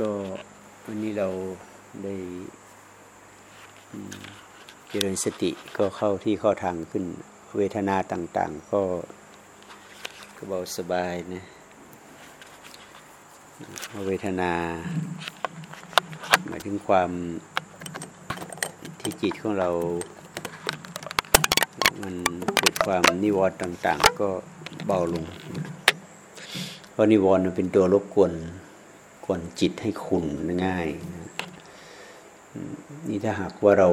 ก็วันนี้เราได้เจริญสติก็เข้าที่เข้าทางขึ้นเวทนาต่าง ๆ ก็ก็เบาสบายนะเวทนา หมายถึงความที่จิตของเรา มันเกิดความนิวรณ์ต่าง ๆ ก็เบาลง เพราะนิวรณ์มันเป็นตัวรบกวน กวนจิตให้ขุนง่ายนี่ถ้าหากว่าเรา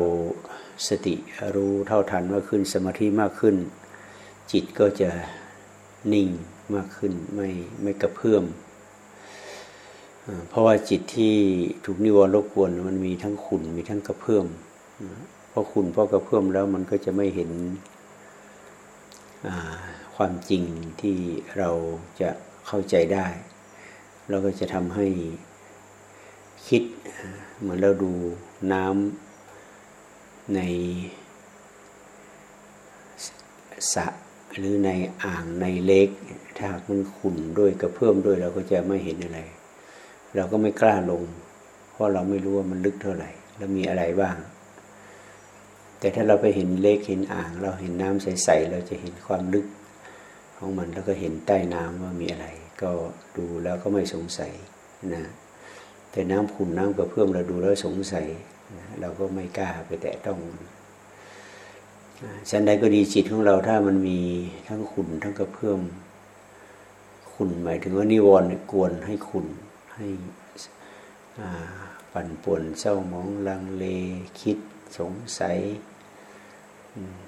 สติรู้เท่าทันมากขึ้นสมาธิมากขึ้น จิตก็จะนิ่งมากขึ้นไม่ไม่กระเพื่อมเพราะว่าจิตที่ถูกนิวรณ์รบกวนมันมีทั้งขุนมีทั้งกระเพื่อมเพราะขุนเพราะกระเพื่อมแล้วมันก็จะไม่เห็นความจริงที่เราจะเข้าใจได้ เราก็จะทำให้คิดเหมือนเราดูน้ำในสระหรือในอ่างในเล็ก ถ้ามันขุ่นด้วยกระเพิ่อมด้วยเราก็จะไม่เห็นอะไร เราก็ไม่กล้าลง เพราะเราไม่รู้ว่ามันลึกเท่าไหร่ แล้วมีอะไรบ้าง แต่ถ้าเราไปเห็นเล็กเห็นอ่าง เราเห็นน้ำใสๆเราจะเห็นความลึกของมันแล้วก็เห็นใต้น้ำว่ามีอะไร ก็ดูแล้วก็ไม่สงสัยนะแต่น้ำขุ่นน้ำกระเพื่อมเราดูแล้วสงสัยนะเราก็ไม่กล้าไปแตะต้องฉันใดก็ดีจิตของเราถ้ามันมีทั้งขุ่นทั้งกระเพื่อมขุ่นหมายถึงว่านิวรณ์กวนให้ขุ่นให้ปั่นป่วนเศร้าหมองลังเลคิดสงสัย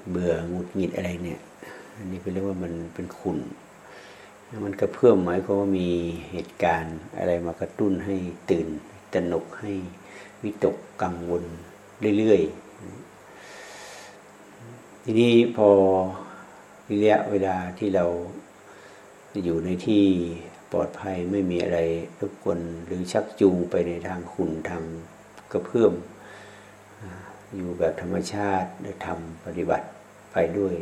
เบื่อหงุดหงิดอะไรเนี่ย อันนี้เป็นเรื่องว่ามันเป็นขุ่น มันกระเพื่อมหมายความว่ามีเหตุการณ์อะไรมากระตุ้นให้ตื่นตระหนกให้วิตกกังวลเรื่อยๆ ทีนี้พอระยะเวลาที่เราอยู่ในที่ปลอดภัยไม่มีอะไรรบกวนหรือชักจูงไปในทางขุนทางกระเพื่อมอยู่แบบธรรมชาติได้ทำปฏิบัติไปด้วย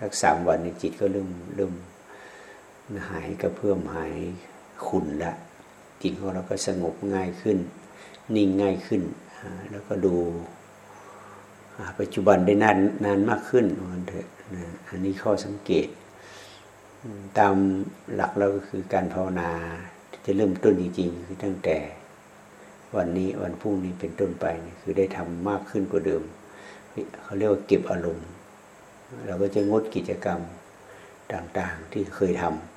สักสามวันในจิตก็เริ่มเริ่ม หายกระเพื่อมหายขุ่นละจิตของเราก็สงบง่ายขึ้น นิ่งง่ายขึ้น แล้วก็ดูปัจจุบันได้นานนานมากขึ้นมันเถอะอันนี้ข้อสังเกต ตามหลักเราก็คือการภาวนาจะเริ่มต้นจริงๆคือตั้งแต่วันนี้วันพรุ่งนี้เป็นต้นไปคือได้ทำมากขึ้นกว่าเดิมเขาเรียกว่าเก็บอารมณ์ เราก็จะงดกิจกรรมต่างๆที่เคยทำ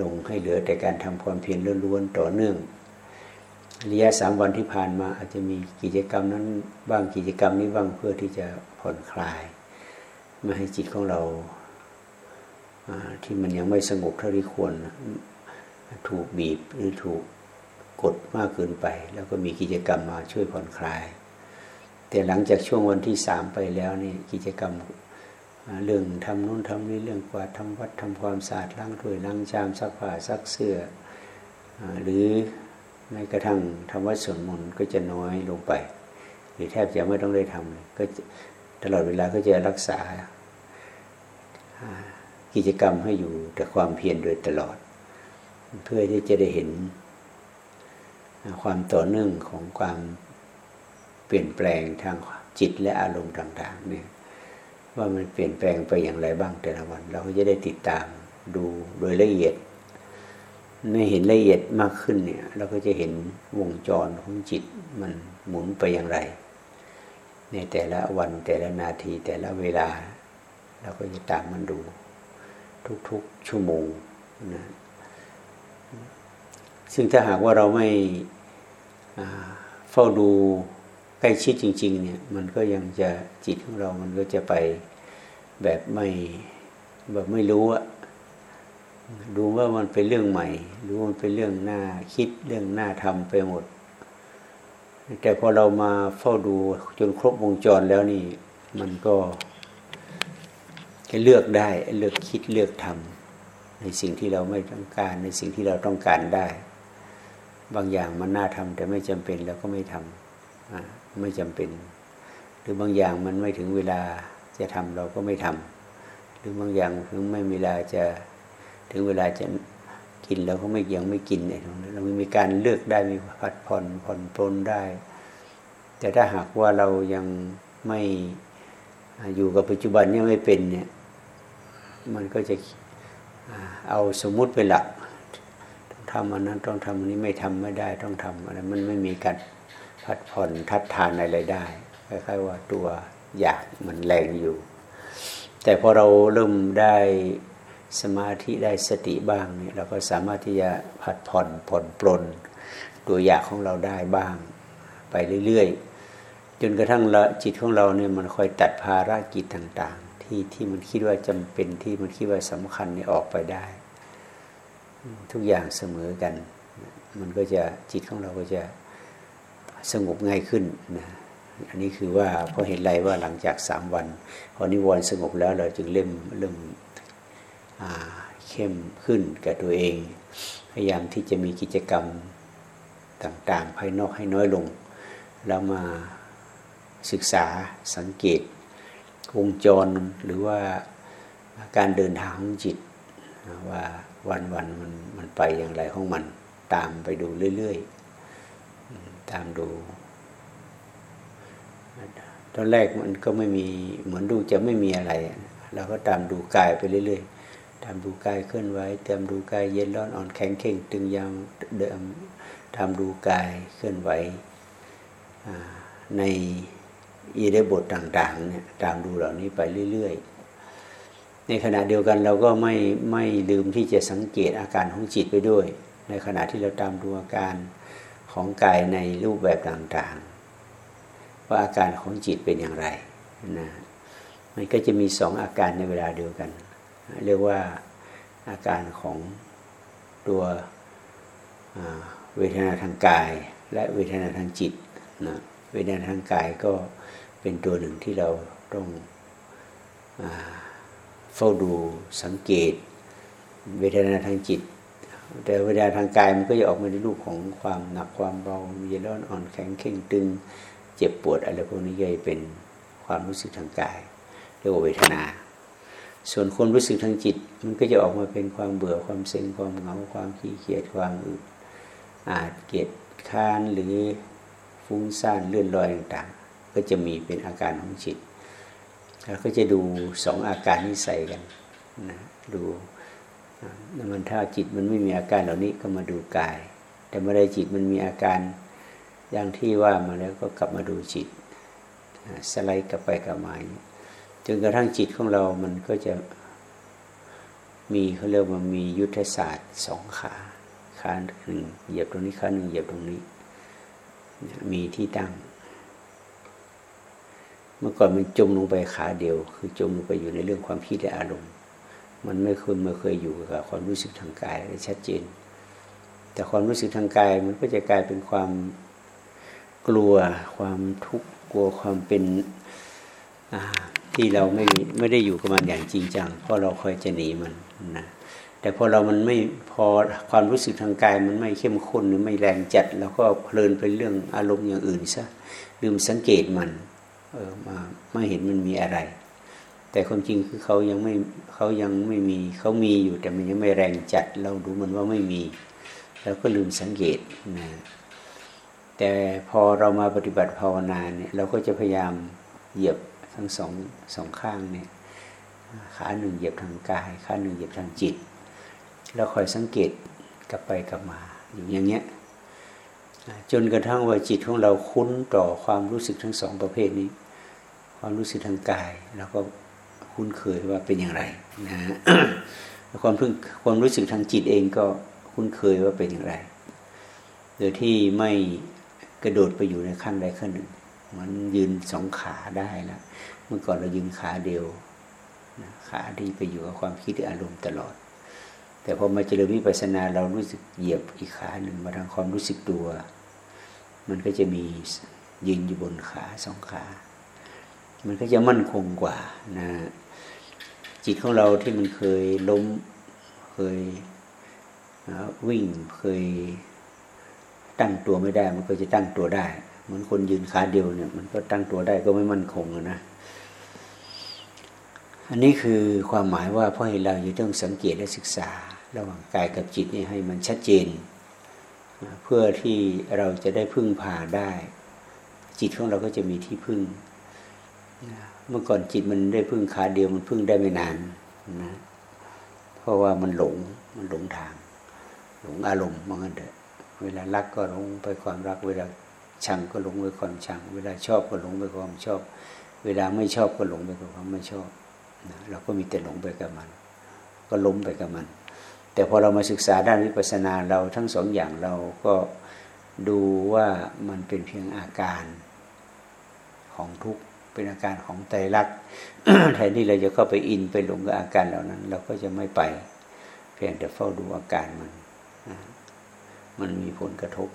ลงให้เหลือแต่การทำความเพียรล้วนๆต่อเนื่องระยะสามวันที่ผ่านมาอาจจะมีกิจกรรมนั้นบ้างกิจกรรมนี้บ้างเพื่อที่จะผ่อนคลายไม่ให้จิตของเราที่มันยังไม่สงบเท่าที่ควรถูกบีบหรือถูกกดมากเกินไป แล้วก็มีกิจกรรมมาช่วยผ่อนคลาย แต่หลังจากช่วงวันที่สามไปแล้วนี่กิจกรรม เรื่องทำนู้นทำนี้เรื่องกวาดทำวัดทำความสะอาดล้างถ้วยล้างชามซักผ้าซักเสื้อหรือแม้กระทั่งทำวัดสวดมนต์ก็จะน้อยลงไป หรือแทบจะไม่ต้องได้ทำเลยก็ตลอดเวลาก็จะรักษากิจกรรมให้อยู่แต่ความเพียรโดยตลอด เพื่อที่จะได้เห็นความต่อเนื่องของความเปลี่ยนแปลงทางจิตและอารมณ์ต่างๆเนี่ย ว่ามันเปลี่ยนแปลงไปอย่างไรบ้างแต่ละวัน เราก็จะได้ติดตามดูโดยละเอียดในเห็นละเอียดมากขึ้นเนี่ย เราก็จะเห็นวงจรของจิตมันหมุนไปอย่างไร ในแต่ละวันแต่ละนาทีแต่ละเวลา เราก็จะตามมันดู ทุกๆชั่วโมงนะซึ่งถ้าหากว่าเราไม่เฝ้าดูใกล้ชิดจริง ๆ เนี่ย มันก็ยังจะจิตของเรามันก็จะไป แบบไม่แบบไม่รู้อะดูว่ามันเป็นเรื่องใหม่ รู้มันเป็นเรื่องหน้าคิดเรื่องหน้าทำไปหมด แต่พอเรามาเฝ้าดูจนครบวงจรแล้วนี่ มันก็เลือกได้เลือกคิดเลือกทำในสิ่งที่เราไม่ต้องการในสิ่งที่เราต้องการได้ บางอย่างมันน่าทำแต่ไม่จำเป็นเราก็ไม่ทำไม่จำเป็น หรือบางอย่างมันไม่ถึงเวลา จะทำเราก็ไม่ทำหรือบางอย่างถึงไม่เวลาจะถึงเวลาจะกินเราก็ไม่ยังไม่กินเนี่ยเรามีการเลือกได้มีผัดผ่อนผ่อนปลนได้ แต่ถ้าหากว่าเรายังไม่อยู่กับปัจจุบันเนี่ยไม่เป็นเนี่ยมันก็จะเอาสมมุติเป็นหลักต้องทำอันนั้นต้องทำอันนี้ไม่ทำไม่ได้ต้องทำอะไรมันไม่มีการพัดผ่อนทัดทานอะไรได้คล้ายๆว่าตัว อยากมันแรงอยู่ แต่พอเราเริ่มได้สมาธิได้สติบ้างเนี่ยเราก็สามารถที่จะผัดผ่อนผ่อนปลนตัวอยากของเราได้บ้าง ไปเรื่อยๆจนกระทั่งละจิตของเราเนี่ยมันคอยตัดภารกิจต่างๆ ที่ที่มันคิดว่าจำเป็นที่มันคิดว่าสำคัญเนี่ยออกไปได้ ทุกอย่างเสมอกัน มันก็จะจิตของเราก็จะสงบง่ายขึ้นนะ อันนี้คือว่าเพราะเห็นไรว่าหลังจากสามวัน พอนิวรณ์สงบแล้วเราจึงเริ่มเริ่มเข้มขึ้นกับตัวเอง พยายามที่จะมีกิจกรรมต่างๆ ภายนอกให้น้อยลง แล้วมาศึกษาสังเกต วงจรหรือว่าการเดินทางของจิต ว่าวันวันมันมันไปอย่างไรของมัน ตามไปดูเรื่อย ๆ ตามดู ตอนแรกมันก็ไม่มีเหมือนดูจะไม่มีอะไรเราก็ตามดูกายไปเรื่อยๆทำดูกายเคลื่อนไหวติมดูกายเย็นร้อนอ่อนแข็งเข่งตึงยาวเดิมทำดูกายเคลื่อนไหวในอีเดบทต่างๆเนี่ยตามดูเหล่านี้ไปเรื่อยๆ ในขณะเดียวกันเราก็ไม่ไม่ลืมที่จะสังเกตอาการของจิตไปด้วย ในขณะที่เราตามดูอาการของกายในรูปแบบต่างๆ ว่าอาการของจิตเป็นอย่างไรนะมันก็จะมีสองอาการในเวลาเดียวกัน เรียกว่าอาการของตัวเวทนาทางกาย และเวทนาทางจิตนะเวทนาทางกายก็เป็นตัวหนึ่งที่เราต้องเฝ้าดูสังเกต เวทนาทางจิต แต่เวทนาทางกายมันก็จะออกมาในรูปของความหนักความเบาเย็นร้อนอ่อนแข็งเข่งตึง เจ็บปวดอะไรพวกนี้ก็จะเป็นความรู้สึกทางกายเรียกว่าเวทนา ส่วนความรู้สึกทางจิต มันก็จะออกมาเป็นความเบื่อความเซ็งความเหงาความขี้เกียจความอึดอาจเกียจค้านหรือฟุ้งซ่านเลื่อนลอยต่างๆ ก็จะมีเป็นอาการของจิตเราก็จะดูสองอาการนี้ใส่กันนะดูมันถ้าจิตมันไม่มีอาการเหล่านี้ก็มาดูกาย แต่เมื่อใดจิตมันมีอาการ อย่างที่ว่ามาแล้วก็กลับมาดูจิต สไลด์กลับไปกลับมาจนกระทั่งจิตของเรามันก็จะมีเขาเรียกว่ามียุทธศาสตร์สองขาขาหนึ่งเหยียบตรงนี้ขาหนึ่งเหยียบตรงนี้ มีที่ตั้ง เมื่อก่อนมันจมลงไปขาเดียว คือจมลงไปอยู่ในเรื่องความคิดและอารมณ์ มันไม่เคยมาเคยอยู่กับความรู้สึกทางกายชัดเจน แต่ความรู้สึกทางกายมันก็จะกลายเป็นความ กลัวความทุกข์กลัวความเป็นที่เราไม่ไม่ได้อยู่กับมันอย่างจริงจังเพราะเราคอยจะหนีมันนะแต่พอเรามันไม่พอความรู้สึกทางกายมันไม่เข้มข้นหรือไม่แรงจัดเราก็เพลินไปเรื่องอารมณ์อย่างอื่นซะลืมสังเกตมันเออมาไม่เห็นมันมีอะไร แต่ความจริงคือเขายังไม่เขายังไม่มีเขามีอยู่แต่มันยังไม่แรงจัด เราดูมันว่าไม่มีเราก็ลืมสังเกตนะ แต่พอเรามาปฏิบัติภาวนาเนี่ยเราก็จะพยายามเหยียบทั้งสองสองข้างเนี่ยขาหนึ่งเหยียบทางกายขาหนึ่งเหยียบทางจิตแล้วคอยสังเกตกลับไปกลับมาอยู่อย่างเงี้ยจนกระทั่งว่าจิตของเราคุ้นต่อความรู้สึกทั้งสองประเภทนี้ ความรู้สึกทางกายแล้วก็คุ้นเคยว่าเป็นอย่างไรนะความพึ่งความรู้สึกทางจิตเองก็คุ้นเคยว่าเป็นอย่างไร โดยที่ไม่ กระโดดไปอยู่ในขั้นใดขั้นหนึ่ง มันยืนสองขาได้แล้วเมื่อก่อนเรายืนขาเดียวขาที่ไปอยู่กับความคิดอารมณ์ตลอด แต่พอมาเจริญวิปัสสนาเรารู้สึกเหยียบอีกขาหนึ่งมาทางความรู้สึกตัว มันก็จะมียืนอยู่บนขาสองขา มันก็จะมั่นคงกว่านะจิตของเราที่มันเคยล้มเคยวิ่งเคย ตั้งตัวไม่ได้ มันก็จะตั้งตัวได้ เหมือนคนยืนขาเดียวเนี่ย มันก็ตั้งตัวได้ก็ไม่มั่นคงนะอันนี้คือความหมายว่าพ่อให้เราจะต้องสังเกตและศึกษา ระหว่างกายกับจิตนี่ให้มันชัดเจน เพื่อที่เราจะได้พึ่งพาได้ จิตของเราก็จะมีที่พึ่งเมื่อก่อนจิตมันได้พึ่งขาเดียวมันพึ่งได้ไม่นานนะเพราะว่ามันหลงมันหลงทาง หลงอารมณ์มันกันเถอะ เวลารักก็หลงไปความรัก เวลาชังก็หลงไปความชัง เวลาชอบก็หลงไปความชอบ เวลาไม่ชอบก็หลงไปความไม่ชอบเราก็มีแต่หลงไปกับมัน ก็ล้มไปกับมัน แต่พอเรามาศึกษาด้านวิปัสสนาเราทั้งสองอย่างเราก็ดูว่ามันเป็นเพียงอาการของทุกข์เป็นอาการของไตรลักษณ์แทนที่เราจะเข้าไปอินไปหลงกับอาการเหล่านั้น เราก็จะไม่ไป เพียงแต่เฝ้าดูอาการมัน มันมีผลกระทบ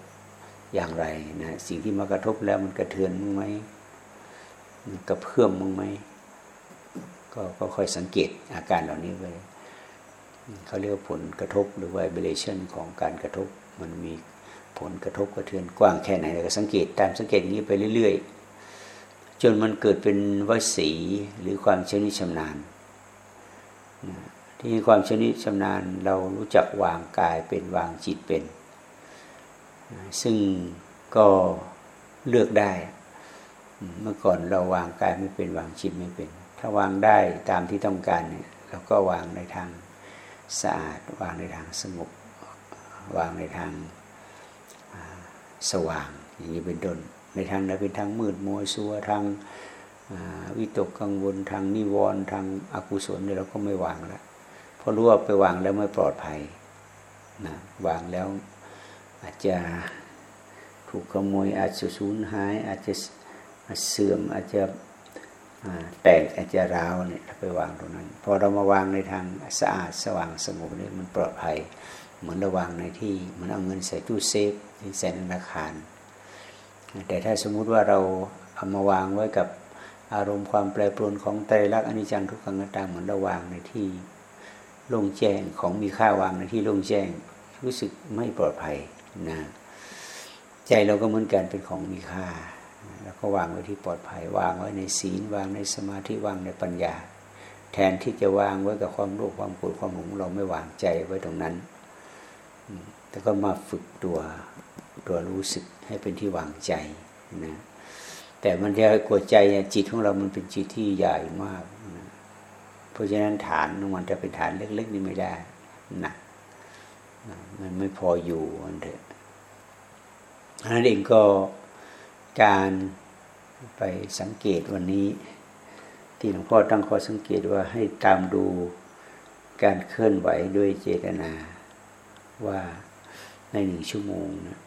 อย่างไรนะสิ่งที่มากระทบแล้วมันกระเทือนมึงไหมมันกระเพื่อมมึงไหมก็ก็ค่อยสังเกตอาการเหล่านี้ไปเขาเรียกว่าผลกระทบหรือว่า vibration ของการกระทบ มันมีผลกระทบกระเทือนกว้างแค่ไหนเราก็สังเกตตามสังเกตอย่างนี้ไปเรื่อย ๆ จนมันเกิดเป็นวสีหรือความชนิชำนาญที่ความชนิชำนาญเรารู้จักวางกายเป็นวางจิตเป็น ซึ่งก็เลือกได้ เมื่อก่อนเราวางกายไม่เป็นวางจิตไม่เป็น ถ้าวางได้ตามที่ต้องการเนี่ยเราก็วางในทางสะอาด วางในทางสงบวางในทางสว่าง อย่างนี้เป็นต้นในทางใดเป็นทางมืดมัวซัวทางวิตกกังวลทางนิวรณ์ทางอากุศลเนี่ยเราก็ไม่วางแล้วเพราะรู้ว่าไปวางแล้วไม่ปลอดภัยนะวางแล้ว อาจจะถูกขโมยอาจจะสูญหาย อาจจะเสื่อมอาจจะแตกอาจจะร้าวเนี่ยไปวางตรงนั้น พอเรามาวางในทางสะอาดสว่างสงบนี่มันปลอดภัย เหมือนระวางในที่เหมือนเอาเงินใส่ตู้เซฟใส่ธนาคาร แต่ถ้าสมมุติว่าเราเอามาวางไว้กับอารมณ์ความแปรปรวนของไตรลักษณ์อนิจจังทุกขังตตาเหมือนระวางในที่โล่งแจ้งของมีค่าวางในที่โล่งแจ้ง รู้สึกไม่ปลอดภัย นะใจเราก็เหมือนกันเป็นของมีค่า แล้วก็วางไว้ที่ปลอดภัยวางไว้ในศีลวางในสมาธิวางในปัญญา แทนที่จะวางไว้กับความโลภความโกรธความหลงเราไม่วางใจไว้ตรงนั้นแต่ก็มาฝึกตัวตัวรู้สึกให้เป็นที่วางใจนะแต่มันจะกดใจจิตของเรามันเป็นจิตที่ใหญ่มากนะเพราะฉะนั้นฐานมันจะเป็นฐานเล็กๆนี่ไม่ได้หนักมันไม่พออยู่มันเถอะ นั้นเองก็การไปสังเกตวันนี้ ที่หลวงพ่อตั้งข้อสังเกตว่าให้ตามดูการเคลื่อนไหวด้วยเจตนาว่าในหนึ่งชั่วโมงนะ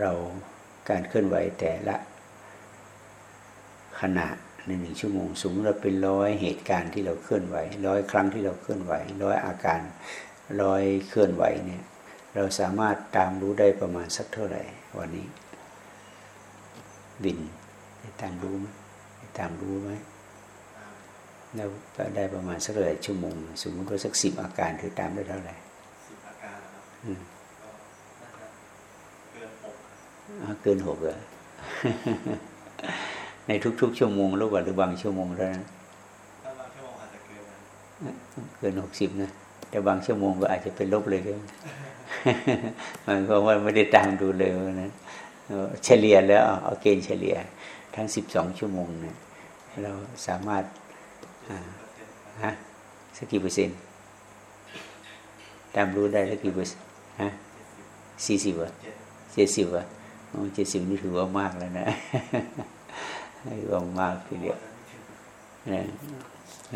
เราการเคลื่อนไหวแต่ละขณะในหนึ่งชั่วโมงสมมติเราเป็นร้อยเหตุการณ์ที่เราเคลื่อนไหวร้อยครั้งที่เราเคลื่อนไหวร้อยอาการร้อยเคลื่อนไหวเนี่ย เราสามารถตามรู้ได้ประมาณสักเท่าไหร่วันนี้ บินตามรู้ไหมตามรู้ไหมแล้วได้ประมาณสักเท่าไหร่ชั่วโมง สมมติว่าสักสิบอาการถือตามได้เท่าไหร่สิบอาการครับเกินหกเหรอในทุกๆชั่วโมงหรือว่าหรือบางชั่วโมงเท่านั้นเกินหกสิบนะ แต่บางชั่วโมงก็อาจจะเป็นลบเลยก็มันก็ว่าไม่ได้ตามดูเลยนะเฉลี่ยแล้วเอาเกณฑ์เฉลี่ยทั้งสิบสองชั่วโมงเนี่ยเราสามารถฮะสักกี่เปอร์เซ็นต์ตามรู้ได้สักกี่เปอร์เซ็นต์ฮะสี่สิบวะเจ็ดสิบวะเจ็ดสิบนี่ถือว่ามากแล้วนะถือว่ามากทีเดียวนะ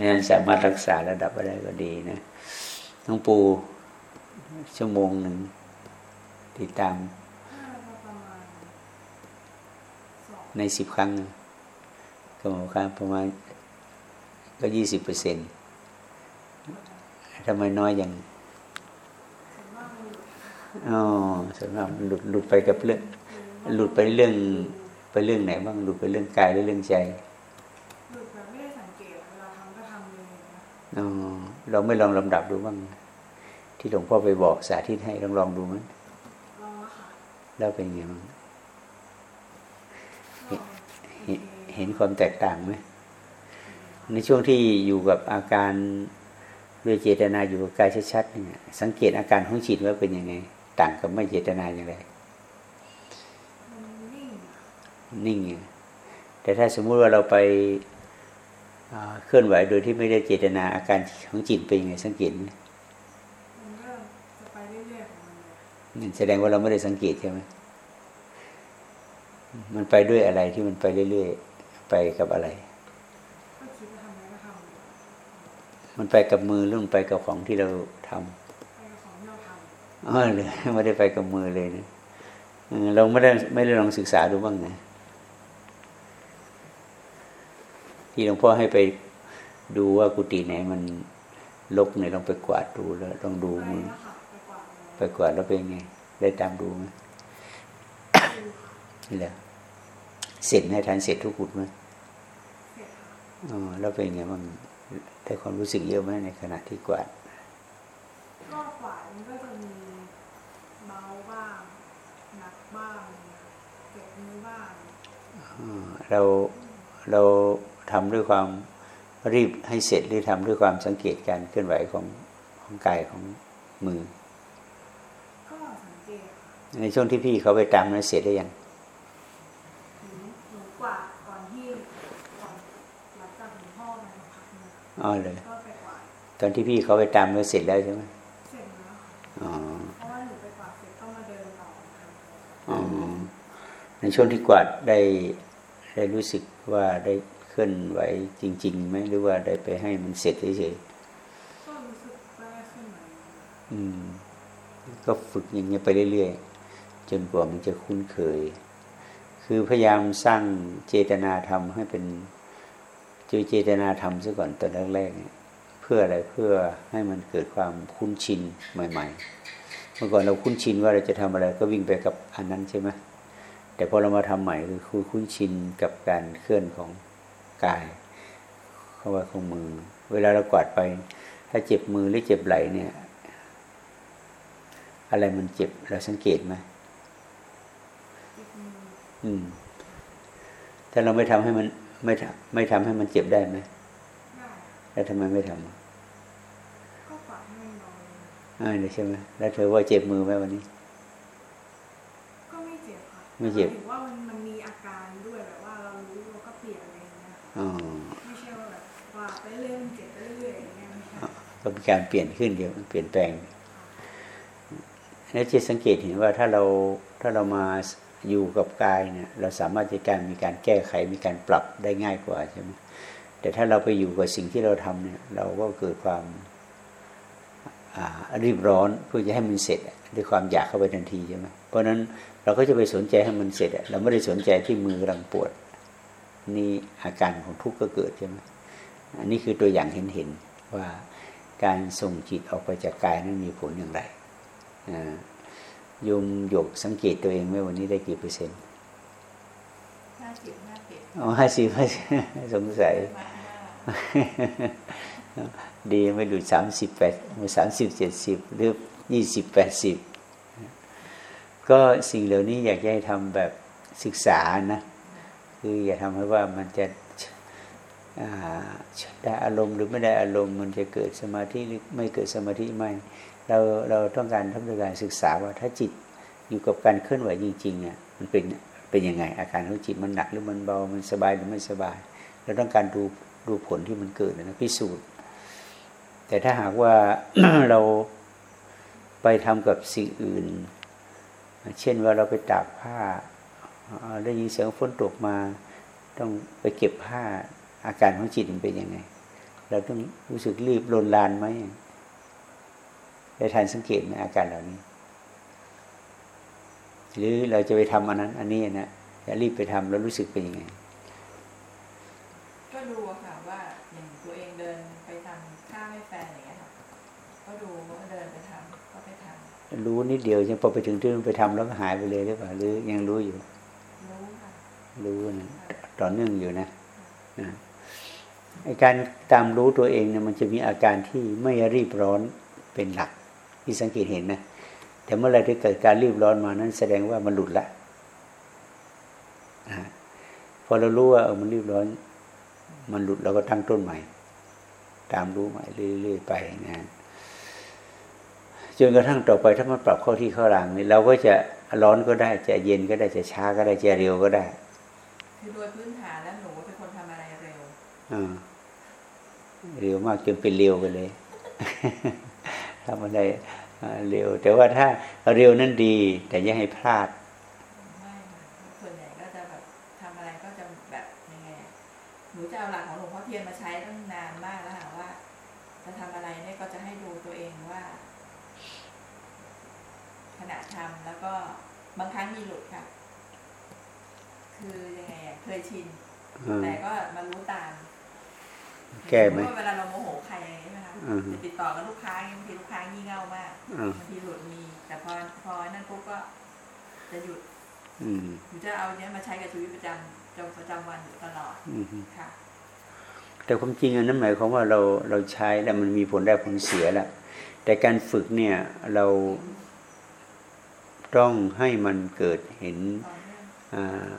นั้นสามารถรักษาระดับอะไรก็ดีนะ น้องปูชั่วโมงหนึ่งติดตาม ในสิบครั้งก็หมายความประมาณก็ยี่สิบเปอร์เซ็นต์ทำไมน้อยอย่างอ๋อส่วนมากหลุดหลุดไปกับเรื่อง หลุดไปเรื่องไปเรื่องไหนบ้างหลุดไปเรื่องกายหรือเรื่องใจหลุดแบบไม่ได้สังเกตเวลาทำก็ทำเลยอ๋อ เราไม่ลองลำดับดูบ้าง ที่หลวงพ่อไปบอกสาธิตให้ลองลองดูมั้ยลองค่ะแล้วเป็นไงบ้างเห็นความแตกต่างไหมในช่วงที่อยู่กับอาการด้วยเจตนาอยู่กับกายชัดๆเนี่ยสังเกตอาการของจิตว่าเป็นยังไง ต่างกับไม่เจตนาอย่างไรนิ่งนิ่งแต่ถ้าสมมุติว่าเราไป เคลื่อนไหวโดยที่ไม่ได้เจตนาอาการของจิตเป็นยังไงสังเกตไหมมันก็จะไปเรื่อยๆของมันเลยนั่นแสดงว่าเราไม่ได้สังเกตใช่ไหมมันไปด้วยอะไรที่มันไปเรื่อยๆไปกับอะไรก็คิดว่าทำอะไรก็ทำเลยมันไปกับมือหรือมันไปกับของที่เราทำไปกับของที่เราทำอ๋อเลยไม่ได้ไปกับมือเลยนะเออเราไม่ได้ไม่ได้ลองศึกษาดูบ้างนะ ที่หลวงพ่อให้ไปดูว่ากุฏิไหนมันลกเนี่ยลองไปกวาดดูแล้วลองดูไปมือแล้วค่ะไปกวาดเลยไปกวาดแล้วเป็นไง ได้ตามดูไหมดูนี่แหละเสร็จไหมทันเสร็จทุกกุฏไหมเสร็จค่ะอ๋อแล้วเป็นไงบ้างได้ความรู้สึกเยอะไหมในขณะที่กวาดก็กวาดมันก็จะมีเบาบ้างหนักบ้างเนี่ยเจ็บมือบ้างอ่าเราเรา ทำด้วยความรีบให้เสร็จหรือทำด้วยความสังเกตการเคลื่อนไหวของของกายของมือ ก็สังเกตค่ะในช่วงที่พี่เขาไปตามนั้นเสร็จได้ยังหนูหนูกวาดก่อนที่ก่อนหลังจากหลวงพ่อมาพักหนึงอ๋อเลยก็ไปกวาดตอนที่พี่เขาไปตามนั้นเสร็จแล้วใช่ไหมเสร็จแล้วค่ะอ๋อเพราะว่าหนูไปกวาดเสร็จก็มาเดินต่อค่ะอ๋อในช่วงที่กวาดได้ได้รู้สึกว่าได้เค ลื่อนไหวจริงๆไหมหรือว่าได้ไปให้มันเสร็จเฉยก็รู้สึกว่าได้ขึ้นมาๆอืม ก็ฝึกอย่างเงี้ยไปเรื่อยๆจนกว่ามันจะคุ้นเคย คือพยายามสร้างเจตนาธรรมให้เป็นจุเจตนาธรรมซะก่อนตอนแรกๆเนี่ยเพื่ออะไรเพื่อให้มันเกิดความคุ้นชินใหม่ ๆ เมื่อก่อนเราคุ้นชินว่าเราจะทำอะไรก็วิ่งไปกับอันนั้นใช่ไหมแต่พอเรามาทำใหม่คือคุ้นชินกับการเคลื่อนของ กายเข้าว่าของมือ เวลาเรากวาดไป ถ้าเจ็บมือหรือเจ็บไหล่เนี่ย อะไรมันเจ็บเราสังเกตไหมอีกมืออืมถ้าเราไม่ทำให้มันไม่ทำไม่ทำให้มันเจ็บได้ไหมได้แล้วทำไมไม่ทำอะก็กวาดให้มันเบาลงอ่าเนี่ยใช่ไหมแล้วเธอว่าเจ็บมือไหมวันนี้ ก็ไม่เจ็บค่ะไม่เจ็บถือว่ามันมันมีอา เรื่อยมันเจ็บไปเรื่อยอย่างเงี้ยก็เป็นการเปลี่ยนขึ้นเดียวมันเปลี่ยนแปลงแล้วจะสังเกตเห็นว่าถ้าเราถ้าเรามาอยู่กับกายเนี่ยเราสามารถจะการมีการแก้ไขมีการปรับได้ง่ายกว่าใช่ไหมแต่ถ้าเราไปอยู่กับสิ่งที่เราทำเนี่ยเราก็เกิดความรีบร้อนเพื่อจะให้มันเสร็จด้วยความอยากเข้าไปทันทีใช่ไหมเพราะนั้นเราก็จะไปสนใจให้มันเสร็จเราไม่ได้สนใจที่มือกำลังปวด นี่อาการของทุกข์ก็เกิดใช่ไหม อันนี้คือตัวอย่างเห็นเห็นๆว่าการส่งจิตออกไปจากกายนั้นมีผลอย่างไรอ่าโยมหยกสังเกตตัวเองไหมวันนี้ได้กี่เปอร์เซ็นต์ห้าสิบห้าเจ็ดอ๋อห้าสิบสงสัยมากมากดีไม่ดูสามสิบแปดสามสิบเจ็ดสิบหรือยี่สิบแปดสิบก็สิ่งเหล่านี้อยากจะให้ทำแบบศึกษานะ คืออย่าทำให้ว่ามันจะอ่า ได้อารมณ์หรือไม่ได้อารมณ์มันจะเกิดสมาธิหรือไม่เกิดสมาธิไม่เราเราต้องการทำด้วยการศึกษาว่าถ้าจิตอยู่กับการเคลื่อนไหวจริงๆเนี่ยมันเป็นเป็นยังไง อาการของจิตมันหนักหรือมันเบามันสบายหรือไม่สบาย เราต้องการดูดูผลที่มันเกิดนะพิสูจน์ แต่ถ้าหากว่าเราไปทำกับสิ่งอื่น เช่นว่าเราไปตากผ้าได้ยินเสียงฝนตกมา ต้องไปเก็บผ้า อาการของจิตมันเป็นยังไง เราต้องรู้สึกรีบลนลานไหมได้ทันสังเกตไหมอาการเหล่านี้ หรือเราจะไปทำอันนั้น อันนี้นะจะรีบไปทำแล้วรู้สึกเป็นยังไง ก็ดูอะค่ะว่าอย่างตัวเองเดินไปทำข้าวให้แฟนอย่างเงี้ยค่ะก็ดูว่าเดินไปทำก็ไปทำรู้นิดเดียวใช่ไหมพอไปถึงที่นู้นไปทำแล้วก็หายไปเลยหรือเปล่าหรือยังรู้อยู่ รู้ค่ะรู้นะต่อเนื่องอยู่นะนะไอ การตามรู้ตัวเองเนี่ยมันจะมีอาการที่ไม่รีบร้อนเป็นหลักที่สังเกตเห็นนะแต่เมื่อไรที่เกิดการรีบร้อนมานั้น แสดงว่ามันหลุดละนะพอเรารู้ว่าเออมันรีบร้อน มันหลุดเราก็ตั้งต้นใหม่ ตามรู้ใหม่เรื่อยๆไปนะจนกระทั่งต่อไปถ้ามันปรับเข้าที่เข้ารางนี่เราก็จะร้อนก็ได้จะเย็นก็ได้จะช้าก็ได้จะเร็วก็ได้ คือโดยพื้นฐานแล้วหนูเป็นคนทำอะไรเร็วอ่า เร็วมากจนเป็นเร็วไปเลยทำอะไรอ่าเร็ว แต่ว่าถ้าเร็วนั้นดี แต่อย่าให้พลาดไม่ค่ะส่วนใหญ่ก็จะแบบทำอะไรก็จะแบบยังไงอะหนูจะเอาหลักของหลวงพ่อเทียนมาใช้ตั้งนานมากแล้วค่ะว่า จะทำอะไรเนี่ยก็จะให้ดูตัวเองว่าขณะทำแล้วก็บางครั้งมีหลุดค่ะ คือยังไงอะเคยชินอ่าแต่ก็มารู้ตาม แก้ไหมสติว่าเวลาเราโมโหใครอะไรอย่างเงี้ยใช่ไหมคะอือฮึจะติดต่อกับลูกค้าอย่างเงี้ยบางทีลูกค้างี่เง่ามากอ่าบางทีหลุดมี แต่พอพอนั่นปุ๊บก็จะหยุดอืมหนูจะเอาเนี้ยมาใช้กับชีวิตประจำจำประจำวันอยู่ตลอดอืมค่ะ แต่ความจริงอันนั้นหมายความว่าเราเราใช้แล้วมันมีผลได้ผลเสียแล้วแต่การฝึกเนี่ยเราต้องให้มันเกิดเห็นตอนเรื่องอ่า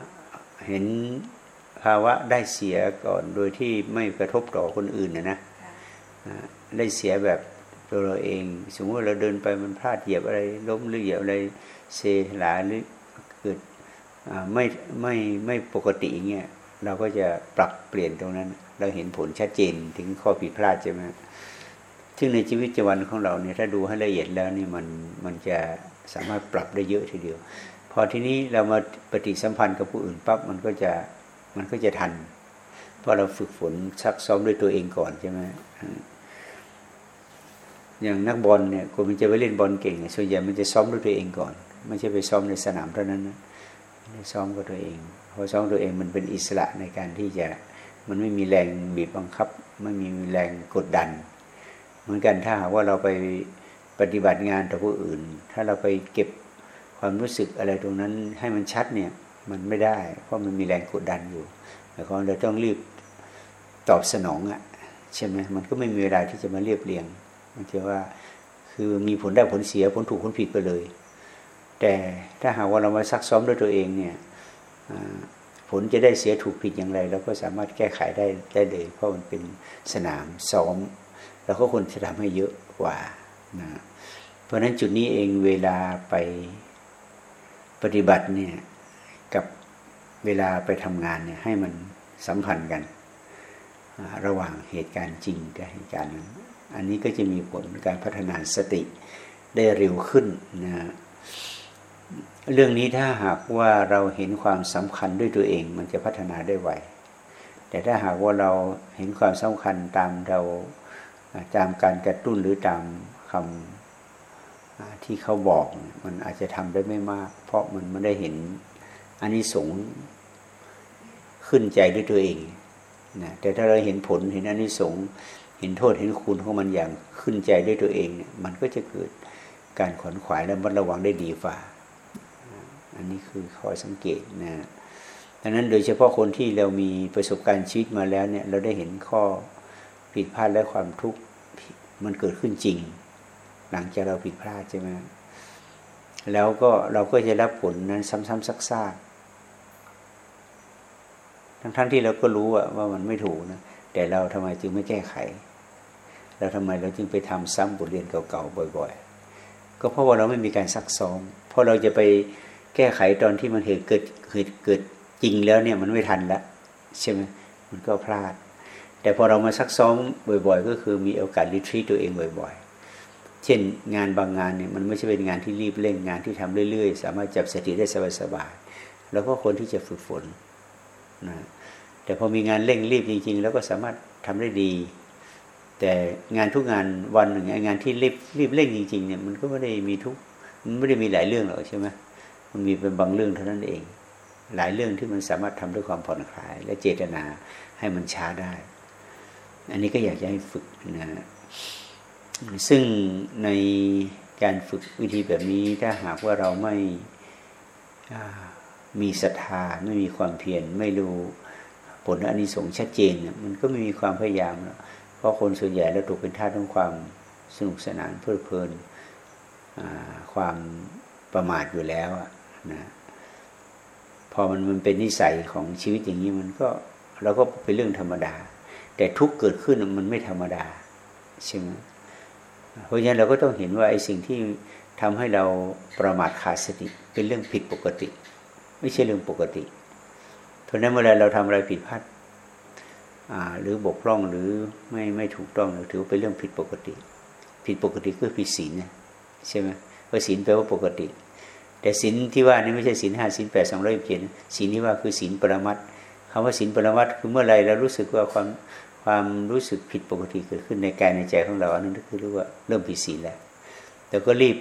เห็นภาวะได้เสียก่อนโดยที่ไม่กระทบต่อคนอื่นนะนะค่ะอ่าได้เสียแบบตัวเราเอง สมมติว่าเราเดินไปมันพลาดเหยียบอะไรล้มหรือเหยียบอะไรเซหลาหรือเกิดอ่าไม่ไม่ไม่ปกติอย่างเงี้ยเราก็จะปรับเปลี่ยนตรงนั้น เราเห็นผลชัดเจนถึงข้อผิดพลาดใช่ไหมซึ่งในชีวิตประจำวันของเราเนี่ยถ้าดูให้ละเอียดแล้วนี่มันมันจะสามารถปรับได้เยอะทีเดียว พอทีนี้เรามาปฏิสัมพันธ์กับผู้อื่นปั๊บมันก็จะ มันก็จะทัน เพราะเราฝึกฝนซักซ้อมด้วยตัวเองก่อนใช่ไหมอย่างนักบอลเนี่ยคนมันจะไปเล่นบอลเก่งส่วนใหญ่มันจะซ้อมด้วยตัวเองก่อน ไม่ใช่ไปซ้อมในสนามเท่านั้นนะซ้อมกับตัวเองพอซ้อมตัวเองมันเป็นอิสระในการที่จะมันไม่มีแรงบีบบังคับ ไม่มีแรงกดดัน เหมือนกันถ้าหากว่าเราไปปฏิบัติงานต่อผู้อื่น ถ้าเราไปเก็บความรู้สึกอะไรตรงนั้นให้มันชัดเนี่ย มันไม่ได้ เพราะมันมีแรงกดดันอยู่หมายความเราต้องรีบตอบสนองอะ่ะใช่ไหมมันก็ไม่มีเวลาที่จะมาเรียบเรียงมันจะว่าคือมีผลได้ผลเสียผลถูกผลผิดไปเลย แต่ถ้าหากว่าเรามาซักซ้อมด้วยตัวเองเนี่ยผลจะได้เสียถูกผิดอย่างไรเราก็สามารถแก้ไขได้ได้เลย เพราะมันเป็นสนามซ้อมเราก็ควรจะทำให้เยอะกว่านะเพราะนั้นจุดนี้เองเวลาไปปฏิบัติเนี่ย เวลาไปทำงานเนี่ยให้มันสัมพันธ์กัน ระหว่างเหตุการณ์จริงกับเหตุการณ์นั้น อันนี้ก็จะมีผลการพัฒนาสติได้เร็วขึ้นนะเรื่องนี้ถ้าหากว่าเราเห็นความสำคัญด้วยตัวเอง มันจะพัฒนาได้ไวแต่ถ้าหากว่าเราเห็นความสำคัญตามเราตามการกระตุ้นหรือตามคำที่เขาบอกมันอาจจะทำได้ไม่มาก เพราะมันไม่ได้เห็น อันนี้สงส์ขึ้นใจด้วยตัวเองนะแต่ถ้าเราเห็นผลเห็นอันนี้สงส์เห็นโทษเห็นคุณของมันอย่างขึ้นใจด้วยตัวเองเนี่ยมันก็จะเกิดการขวนขวายและมัดระวังได้ดีฝ่า อันนี้คือข้อสังเกตนะดังนั้นโดยเฉพาะคนที่เรามีประสบการณ์ชีวิตมาแล้วเนี่ยเราได้เห็นข้อผิดพลาดและความทุกข์มันเกิดขึ้นจริง หลังจากเราผิดพลาดใช่ไหมแล้วก็เราก็จะรับผลนั้นซ้ำๆซักๆ ทั้งๆที่เราก็รู้ว่ามันไม่ถูกนะแต่เราทำไมจึงไม่แก้ไขแล้วทำไมเราจึงไปทำซ้ำบทเรียนเก่าๆบ่อย ๆ ก็เพราะว่าเราไม่มีการซักซ้อมเพราะเราจะไปแก้ไขตอนที่มันเหตุเกิดเกิดเกิดจริงแล้วเนี่ยมันไม่ทันแล้วใช่ไหมมันก็พลาด แต่พอเรามาซักซ้อมบ่อย ๆ ก็คือมีโอกาสรีทรีตตัวเองบ่อย ๆ เช่นงานบางงานเนี่ยมันไม่ใช่เป็นงานที่รีบเร่งงานที่ทำเรื่อย ๆ สามารถจับสติได้สบายๆแล้วก็คนที่จะฝึกฝน นะแต่พอมีงานเร่งรีบจริง ๆ แล้วก็สามารถทำได้ดี แต่งานทุกงานวันหนึ่งงานที่รีบรีบเร่งจริงๆเนี่ยมันก็ไม่ได้มีทุกมันไม่ได้มีหลายเรื่องหรอกใช่ไหมมันมีเป็นบางเรื่องเท่านั้นเอง หลายเรื่องที่มันสามารถทำด้วยความผ่อนคลาย และเจตนาให้มันช้าได้ อันนี้ก็อยากจะให้ฝึกนะซึ่งในการฝึกวิธีแบบนี้ถ้าหากว่าเราไม่ มีศรัทธาไม่มีความเพียรไม่รู้ผลอานิสงส์ชัดเจน มันก็ไม่มีความพยายามแล้วเพราะคนส่วนใหญ่เราถูกเป็นท่าของความสนุกสนานเพลิดเพลินความประมาทอยู่แล้วนะพอมันมันเป็นนิสัยของชีวิตอย่างนี้มันก็เราก็เป็นเรื่องธรรมดา แต่ทุกเกิดขึ้นมันไม่ธรรมดาใช่ไหมเพราะฉะนั้นเราก็ต้องเห็นว่าไอ้สิ่งที่ทำให้เราประมาทขาดสติเป็นเรื่องผิดปกติ ไม่ใช่เรื่องปกติเพราะนั้นเวลาเราทำอะไรผิดพลาดหรือบกพร่องหรือไม่ไม่ถูกต้องถือว่าเป็นเรื่องผิดปกติ ผิดปกติก็ผิดศีลนะใช่ไหมเพราะศีลแปลว่าปกติ แต่ศีลที่ว่านี่ไม่ใช่ศีลห้าศีลแปดสองร้อยเจ็ดศีลที่ว่าคือศีลปรมัตคำว่าศีลปรมัตคือเมื่อไรเรารู้สึกว่าความความรู้สึกผิดปกติเกิดขึ้นในกายในใจของเราอันนั้นก็คือรู้ว่าเริ่มผิดศีลแล้วแต่ก็รีบ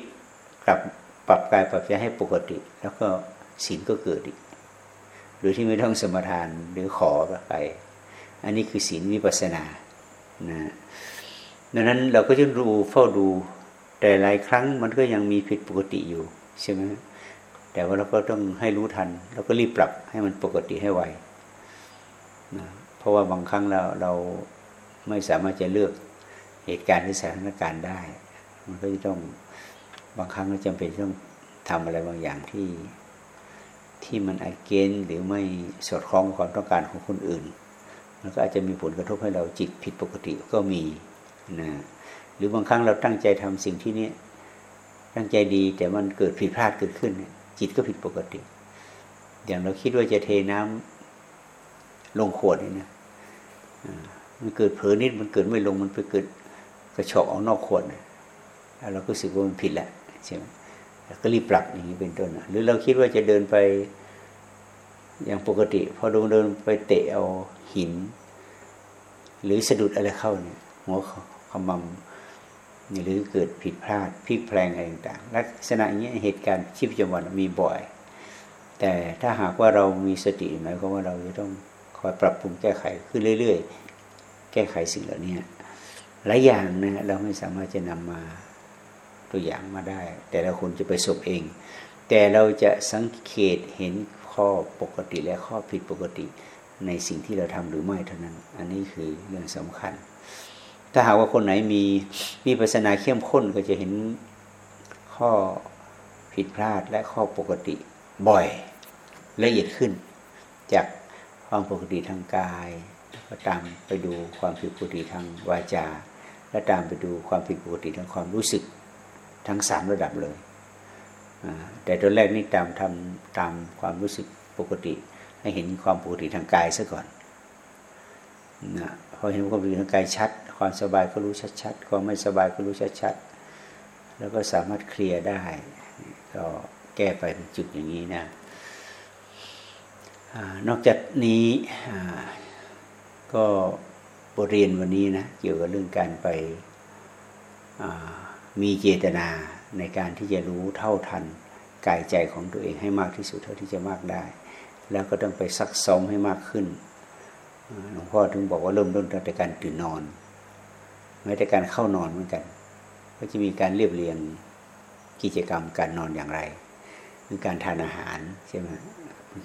กลับปรับกายปรับใจให้ปกติ แล้วก็ ศีลก็เกิดอีกโดยที่ไม่ต้องสมทานหรือขอไปอันนี้คือศีลวิปัสนานะดังนั้นเราก็จะรู้เฝ้าดูแต่หลายครั้งมันก็ยังมีผิดปกติอยู่ใช่ไหมแต่ว่าเราก็ต้องให้รู้ทัน เราก็รีบปรับให้มันปกติให้ไวนะเพราะว่าบางครั้งเราเราไม่สามารถจะเลือกเหตุการณ์หรือสถานการณ์ได้ มันก็จะต้องบางครั้งเราจำเป็นต้องทำอะไรบางอย่างที่ ที่มันอเกนหรือไม่สอดคล้องกับความต้องการของคนอื่น มันก็อาจจะมีผลกระทบให้เราจิตผิดปกติก็มีนะหรือบางครั้งเราตั้งใจทำสิ่งที่นี้ตั้งใจดีแต่มันเกิดผิดพลาดเกิดขึ้น จิตก็ผิดปกติ อย่างเราคิดว่าจะเทน้ำลงขวดนี่นะมันเกิดเผลอนิดมันเกิดไม่ลงมันไปเกิดกระชอกออกนอกขวดแล้วเราก็รู้สึกว่ามันผิดแล้วใช่ไหม ก็รีบปรับอย่างนี้เป็นต้นหรือเราคิดว่าจะเดินไปอย่างปกติ พอเดินเดินไปเตะเอาหิน หรือสะดุดอะไรเข้าเนี่ยหัวขมำหรือเกิดผิดพลาดพลิกแพลงอะไรต่างๆลักษณะอย่างนี้เหตุการณ์ชีพประจำวันมีบ่อย แต่ถ้าหากว่าเรามีสติหมายความว่าเราจะต้องคอยปรับปรุงแก้ไขขึ้นเรื่อย ๆ แก้ไขสิ่งเหล่านี้หลายอย่างนะเราไม่สามารถจะนำมา ตัวอย่างมาได้ แต่ละคนจะไปสบเอง แต่เราจะสังเกตเห็นข้อปกติและข้อผิดปกติในสิ่งที่เราทำหรือไม่เท่านั้น อันนี้คือเรื่องสำคัญ ถ้าหากว่าคนไหนมีมีปัสนาเข้มข้นก็จะเห็นข้อผิดพลาดและข้อปกติบ่อยละเอียดขึ้น จากความปกติทางกายก็ตามไปดูความผิดปกติทางวาจา และตามไปดูความผิดปกติทางความรู้สึก ทั้งสามระดับเลย แต่ตัวแรกนี่ตามทำตามความรู้สึกปกติ ให้เห็นความปกติทางกายซะก่อนนะพอเห็นความปกติทางกายชัด ความสบายก็รู้ชัดๆความไม่สบายก็รู้ชัดๆแล้วก็สามารถเคลียร์ได้ ก็แก้ไปเป็นจุดอย่างนี้นะนอกจากนี้ก็บทเรียนวันนี้นะเกี่ยวกับเรื่องการไป มีเจตนาในการที่จะรู้เท่าทันกายใจของตัวเองให้มากที่สุดเท่าที่จะมากได้ แล้วก็ต้องไปซักซ้อมให้มากขึ้นหลวงพ่อถึงบอกว่าเริ่มต้นตั้งแต่การตื่นนอนแม้แต่การเข้านอนเหมือนกัน ก็จะมีการเรียบเรียงกิจกรรมการนอนอย่างไรคือการทานอาหารใช่ไหม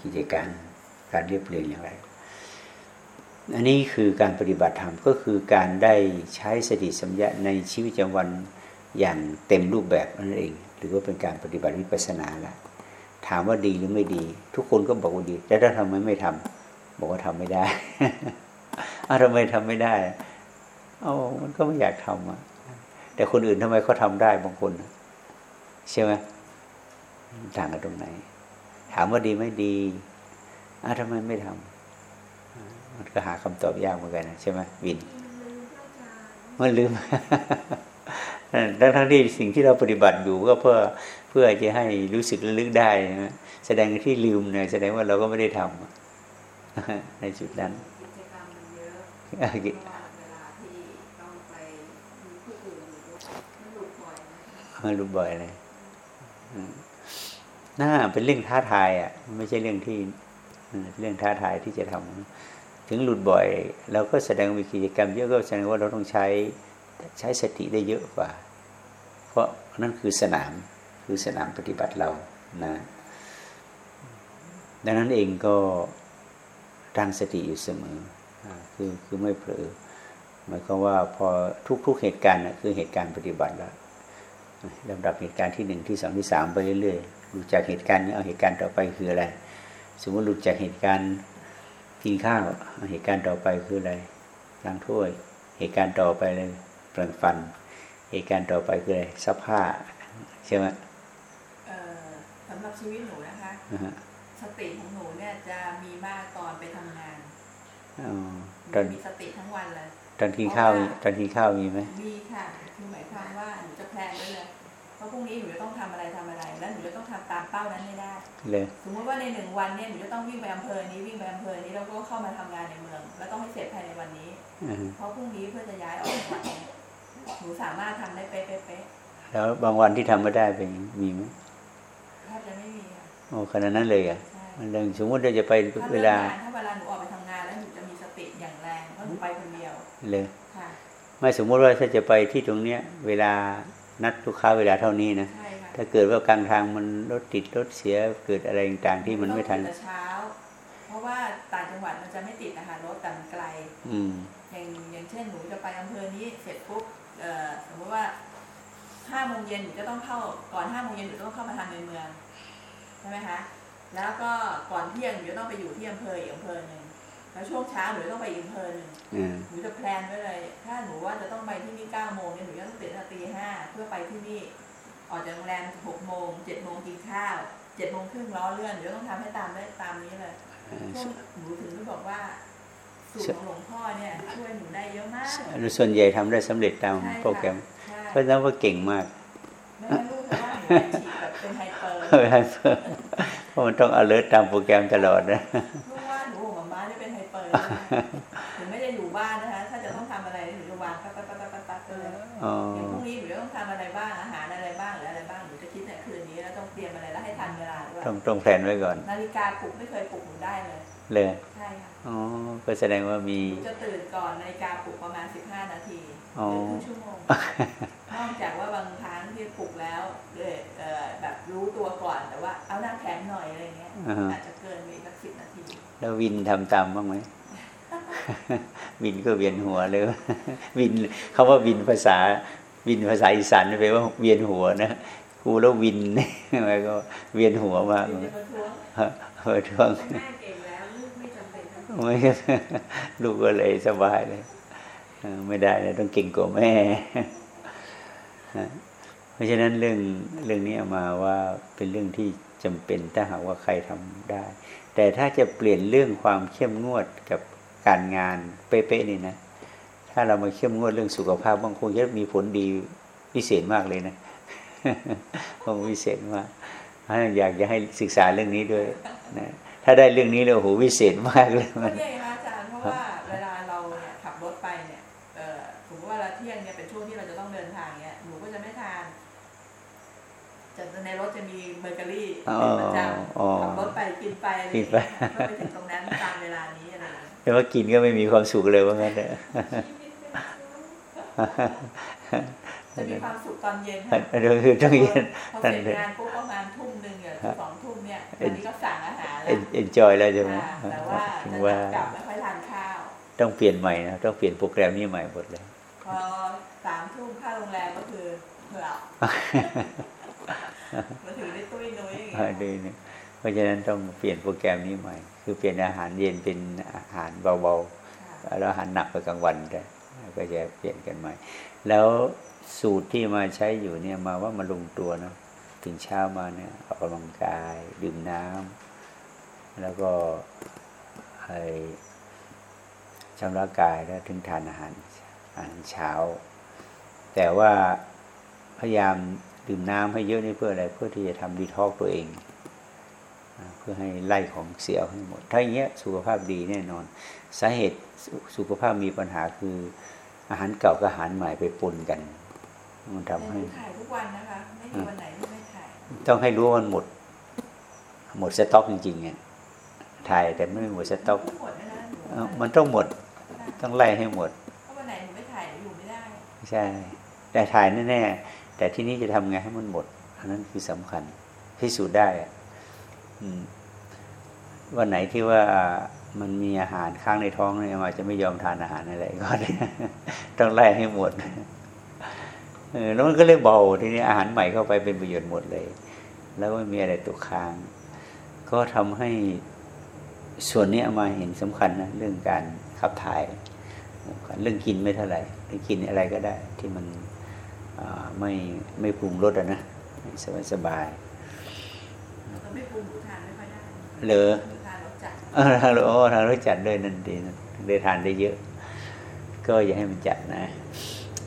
กิจการการเรียบเรียงอย่างไร อันนี้คือการปฏิบัติธรรมก็คือการได้ใช้สติสัมยาในชีวิตประจำวัน อย่างเต็มรูปแบบนั่นเอง หรือว่าเป็นการปฏิบัติวิปัสสนาละถามว่าดีหรือไม่ดี ทุกคนก็บอกว่าดีแต่ถ้าทำไมไม่ทำบอกว่าทำไม่ได้อาทำไมทำไม่ได้เอามันก็ไม่อยากทำอะแต่คนอื่นทำไมเขาทาได้บางคนใช่ไหมต่างกันตรงไหน ถามว่าดีไม่ดีอ้าวทำไมไม่ทำมันก็หาคำตอบยากเหมือนกันนะใช่ไหมวินมันลืม ทั้งทั้งที่สิ่งที่เราปฏิบัติอยู่ก็เพื่อเพื่อจะให้รู้สึกระลึกได้นะแสดงที่ลืมเนี่ยแสดงว่าเราก็ไม่ได้ทำในจุดนั้นกิจกรรมมันเยอะเวลาที่ต้องไปผู้อื่นมันหลุดบ่อยมันหลุดบ่อยเลยน่าเป็นเรื่องท้าทายอะ ไม่ใช่เรื่องที่เรื่องท้าทายที่จะทำถึงหลุดบ่อย เราก็แสดงมีกิจกรรมเยอะก็แสดงว่าเราต้องใช้ ใช้สติได้เยอะกว่า เพราะนั่นคือสนามคือสนามปฏิบัติเรานะดังนั้นเองก็ตั้งสติอยู่เสมอคือคือไม่เผลอหมายความว่าพอทุกๆเหตุการณ์คือเหตุการณ์ปฏิบัติแล้วลำดับเหตุการณ์ที่หนึ่งที่สองที่สามไปเรื่อยๆหลุดจากเหตุการณ์นี้เอาเหตุการณ์ต่อไปคืออะไร สมมติหลุดจากเหตุการณ์กินข้าวเหตุการณ์ต่อไปคืออะไรล้างถ้วย เหตุการณ์ต่อไปเลย แปรงฟันเหตุการณ์ต่อไปคืออะไรซักผ้าใช่ไหมเอ่อสำหรับชีวิตหนูนะคะอ่าฮะสติของหนูเนี่ยจะมีมากตอนไปทำงานอ๋อหตอนนูมีสติทั้งวันเลยตอนกินข้าวตอนกินข้าวมีไหมมีค่ะคือหมายความว่าหนูจะแพลนไว้เลยว่าพรุ่งนี้หนูจะต้องทำอะไรทำอะไร แล้วหนูจะต้องทำตามเป้านั้นให้ได้เลยสมมติว่าในหนึ่งวันเนี่ยหนูจะต้องวิ่งไปอำเภอนี้วิ่งไปอำเภอนี้แล้วก็เข้ามาทำงานในเมือง แล้วต้องให้เสร็จภายในวันนี้อ่าฮะเพราะพรุ่งนี้เพื่อจะย้ายออกจังหวัดเนี่ย หนูสามารถทำได้เป๊ะๆแล้วบางวันที่ทำไม่ได้เป็นมีไหมๆแทบจะไม่มีค่ะโอ้ขนาดนั้นเลยอะใช่มันเรื่องสมมติเราจะไปถ้าเวเลิกลางานถ้าเวลาหนูออกไปทำงานแล้วหนูจะมีสติอย่างแรงเพราะหนูไปคนเดียวเลยค่ะไม่สมมุติว่าถ้าจะไปที่ตรงเนี้ย เวลานัดลูกค้าเวลาเท่านี้นะใช่ค่ะถ้าเกิดว่ากลางทางมันรถติดรถเสียเกิดอะไรต่างๆที่มันไม่ทันต้องตื่แต่เช้า เพราะว่าต่างจังหวัดมันจะไม่ติดนะคะรถแต่มันไกล อืมอย่างอย่างเช่นหนูจะไปอำเภอนี้เสร็จปุ๊บเอ่อ สมมติว่าห้าโมงเย็นหนูจะต้องเข้าก่อนห้าโมงเย็นหนูจะต้องเข้ามาทำในเมืองใช่ไหมคะแล้วก็ก่อนเที่ยงหนูจะต้องไปอยู่ที่อำเภออีกอำเภอหนึ่งแล้วช่วงเช้าหนูจะต้องไปอีกอำเภอหนึ่งอ่าหนูจะ plan ไว้เลย ถ้าหนูว่าจะต้องไปที่นี่เก้าโมงเนี่ยหนูจะต้องตื่นตั้งแต่ตีห้าเพื่อไปที่นี่ออกจากโรงแรมหกโมงเจ็ดโมงกินข้าวเจ็ดโมงครึ่งล้อเคลื่อนหนูจะต้องทำให้ตามได้ตามนี้เลยอ่าช่วงหนูถึงได้บอกว่า สูตรของหลวงพ่อเนี่ยช่วยหนูได้เยอะมากส่วนใหญ่ทำได้สำเร็จตามใช่โปรแกรมใช่เพราะฉะนั้นว่าเก่งมากไม่ไม่รู้แต่ว่าหนูเป็นฉีดแบบเป็น hyper เพราะมันต้อง alert ตามโปรแกรมตลอดนะเพราะว่าหนูกับม้าเนี่ยเป็น hyper นะคะถึงไม่ได้อยู่บ้านนะคะ ถ้าจะต้องทำอะไรหนูจะวางปั๊บปั๊บปั๊บปั๊บปั๊บเลยอ๋ออย่างพรุ่งนี้หนูจะต้องทำอะไรบ้างอาหารอะไรบ้างหรืออะไรบ้างหนูจะคิดในคืนนี้แล้วต้องเตรียมอะไรแล้วให้ทันเวลาด้วยต้องต้องแผนไว้ก่อน นาฬิกาปลุกไม่เคยปลุกหนูได้เลยเลยใช่ค่ะ อ๋อ ก็แสดงว่ามีหนูจะตื่นก่อนนาฬิกาปลุกประมาณ15นาทีหอ๋อรือครึ่งชั่วโมง นอกจากว่าบางครั้งที่ปลุกแล้วเอ่อเอ่อแบบรู้ตัวก่อนแต่ว่าเอาหน้าแข็งหน่อยอะไรเงี้ยอ่าฮะอาจจะเกินไปอีกสักสิบนาที แล้ววินทำตามบ้างไหมวินก็เวียนหัวเลยวินเขาว่าวินภาษาวินภาษาอีสานแปลว่าเวียนหัวนะครูแล้ววินมันก็เวียนหัวมากอยู่เลในยประท้วง ไม่ลูกก็เลยสบายเลยไม่ได้เลยต้องเก่งกว่าแม่เพราะฉะนั้นเรื่องเรื่องนี้มาว่าเป็นเรื่องที่จำเป็นถ้าหากว่าใครทำได้ แต่ถ้าจะเปลี่ยนเรื่องความเข้มงวดกับการงานเป๊ะๆนี่นะถ้าเรามาเข้มงวดเรื่องสุขภาพบางคงจะมีผลดีพิเศษมากเลยนะคงพิเศษมากเพราอยากจะให้ศึกษาเรื่องนี้ด้วยนะ ถ้าได้เรื่องนี้แล้วโอ้โหวิเศษมากเลยก็มันเนี่ยนะคะอาจารย์เพราะว่าเวลาเราเนี่ยขับรถไปเนี่ยเอ่อสมมติว่าเราเที่ยงเนี่ยเป็นช่วงที่เราจะต้องเดินทางเนี่ยหนูก็จะไม่ทานจะในรถจะมีเบเกอรี่อ๋อเป็นประจอ๋อำขับรถไปกินไปอะไรอย่างกิเงี้นไปยก็ไปถึงตรงนั้นตามเวลานี้อะไรอย่างเงี้ยแต่ว่ากินก็ไม่มีความสุขเลยว่างั้นเถอะจะมีความสุขตอนเย็นอัค่ะนนี้คือต้องเย็นพอเสร็จงานปุ๊บประมาณทุ่มหนึ่งเนี่ยสองทุ่มเนี่ยอันนี้ก็สั่งอาหารแล้ว enjoy แล้วใช่ไหมค่ะแต่ว่าถึงจะว่ากลับไม่ค่อยทานข้าว ต้องเปลี่ยนใหม่นะ ต้องเปลี่ยนโปรแกรมนี้ใหม่หมดเลยพอสามทุ่มค่าโรงแรมก็คือเผื่อมาถึงได้ตุ้ยนุ้ยอย่างอ่าเงี้ยดีเนี่ยเพราะฉะนั้นต้องเปลี่ยนโปรแกรมนี้ใหม่ คือเปลี่ยนอาหารเย็นเป็นอาหารเบาค่ะๆแล้วอาหารหนักไปกลางวันได้ก็จะเปลี่ยนกันใหม่ แล้วสูตรที่มาใช้อยู่เนี่ยมาว่ามาลงตัวเนาะถึงเช้ามาเนี่ยออกกำลังกาย ดื่มน้ำ แล้วก็ไอชำระกายแล้วถึงทานอาหารอาหารเช้า แต่ว่าพยายามดื่มน้ำให้เยอะนี่เพื่ออะไรเพื่อที่จะทำดีท็อกตัวเองอ่าเพื่อให้ไล่ของเสียให้หมด ถ้าอย่างเงี้ยสุขภาพดีแน่นอน สาเหตุสุสุขภาพมีปัญหาคืออาหารเก่ากับอาหารใหม่ไปปนกัน มันทำแต่หให้นูถ่ายทุกวันนะคะไม่มีวันไหนที่ไม่ถ่ายต้องให้รู้ว่ามันหมด หมดสต็อกจริงๆเนี่ย ถ่ายแต่ไม่หมดสต็อกไม่หมดนะหนูเอ่อมันต้องหมด ต้องไล่ให้หมดเพราะวันไหนหนูไม่ถ่ายหนูอยู่ไม่ได้ ใช่ แต่ถ่ายแน่ๆแต่ที่นี้จะทำไงให้มันหมดอันนั้นคือสำคัญพิสูจน์ได้อะอืมวันไหนที่ว่ามันมีอาหารค้างในท้องเนี่ยมาจะไม่ยอมทานอาหารอะไรก็ต้องไล่ให้หมดเออแล้วมันก็เรื่องเบาทีนี้อาหารใหม่เข้าไปเป็นประโยชน์หมดเลย แล้วไม่มีอะไรตกค้าง ก็ทำให้ ส่วนนี้มาเห็นสำคัญนะเรื่องการขับถ่ายขับกันเรื่องกินไม่เท่าไหร่เรื่องกินอะไรก็ได้ที่มันอ่าไม่ไม่ปรุงรสอะนะสบายสบายเราไม่ปรุงหรือทานไม่ค่อยได้ๆเหลอหรือทานรสจัดเออทางโอ้ทางรสจัดด้วยนั่นดีนะได้ทานได้เยอะ ก็อย่าให้มันจัดนะ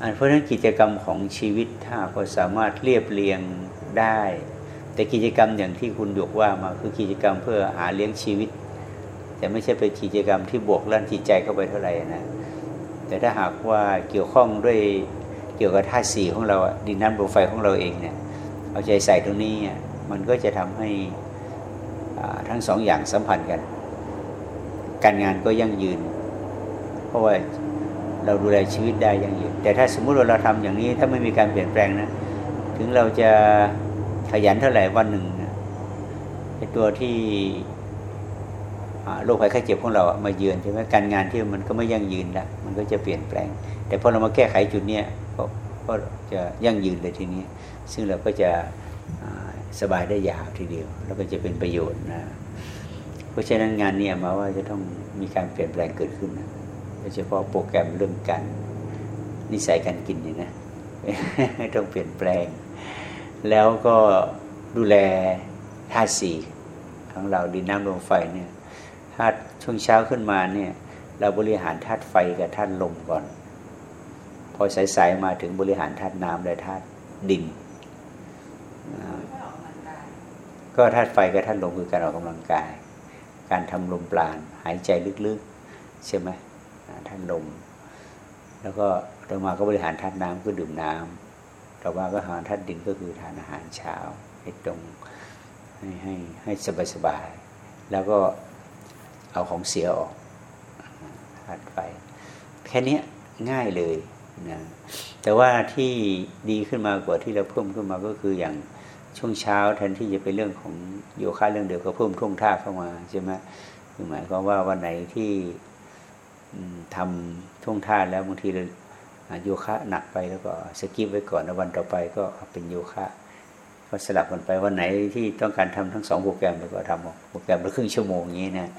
อันเพราะฉะนั้นกิจกรรมของชีวิตถ้าก็สามารถเรียบเรียงได้ แต่กิจกรรมอย่างที่คุณยกว่ามาคือกิจกรรมเพื่อหาเลี้ยงชีวิต แต่ไม่ใช่เป็นกิจกรรมที่บวกลั่นจิตใจเข้าไปเท่าไหร่นะแต่ถ้าหากว่าเกี่ยวข้องด้วยเกี่ยวกับธาตุสีของเราดินน้ำลมไฟของเราเองเนี่ยเอาใจใส่ตรงนี้มันก็จะทำให้ทั้งสองอย่างสัมพันธ์กัน การงานก็ยั่งยืน เพราะว่าเราดูแลชีวิตได้ยั่งยืน แต่ถ้าสมมุติว่าเราทำอย่างนี้ถ้าไม่มีการเปลี่ยนแปลงนะถึงเราจะขยันเท่าไหร่วันหนึ่งไอตัวที่ โรคภัยไข้เจ็บของเราอะมาเยือนใช่ไหมการงานที่มันก็ไม่ยั่งยืนละมันก็จะเปลี่ยนแปลง แต่พอเรามาแก้ไขจุดเนี้ยก็จะยั่งยืนเลยทีนี้ ซึ่งเราก็จะสบายได้ยาวทีเดียว แล้วก็จะเป็นประโยชน์นะเพราะฉะนั้นงานเนี้มาว่าจะต้องมีการเปลี่ยนแปลงเกิดขึ้นนะโดยเฉพาะโปรแกรมเรื่องการนิสัยการกินเนี่ยนะต้องเปลี่ยนแปลง แล้วก็ดูแลธาตุสี่ของเราดินน้ำลมไฟเนี่ย ธาตุช่วงเช้าขึ้นมาเนี่ย เราบริหารธาตุไฟกับธาตุลมก่อน พอสายๆมาถึงบริหารธาตุน้ำและธาตุดินอ่าไม่ค่อยออกกำลังกายก็ธาตุไฟกับธาตุลมคือการออกกำลังกาย การทำลมปราณหายใจลึกๆ ใช่ไหมอ่าธาตุลม แล้วก็ต่อมาก็บริหารธาตุน้ำก็ดื่มน้ำต่อมาก็หารธาตุดินก็คือทานอาหารเช้าให้ตรงให้ให้ให้สบายๆแล้วก็ เอาของเสียออกธาตุไฟแค่นี้ง่ายเลยนะแต่ว่าที่ดีขึ้นมากว่าที่เราเพิ่มขึ้นมาก็คืออย่างช่วงเช้าแทนที่จะเป็นเรื่องของโยคะเรื่องเดียวก็เพิ่มท่วงท่าเข้ามาใช่ไหมคือหมายความว่าวันไหนที่อืมทำท่วงท่าแล้วบางทีเราโยคะหนักไปแล้วก็สกิปไว้ก่อนแล้ววันต่อไปก็เป็นโยคะก็สลับกันไปวันไหนที่ต้องการทำทั้งสองโปรแกรมแล้วก็ทำโปรแกรมละครึ่งชั่วโมงอย่างนี้นะ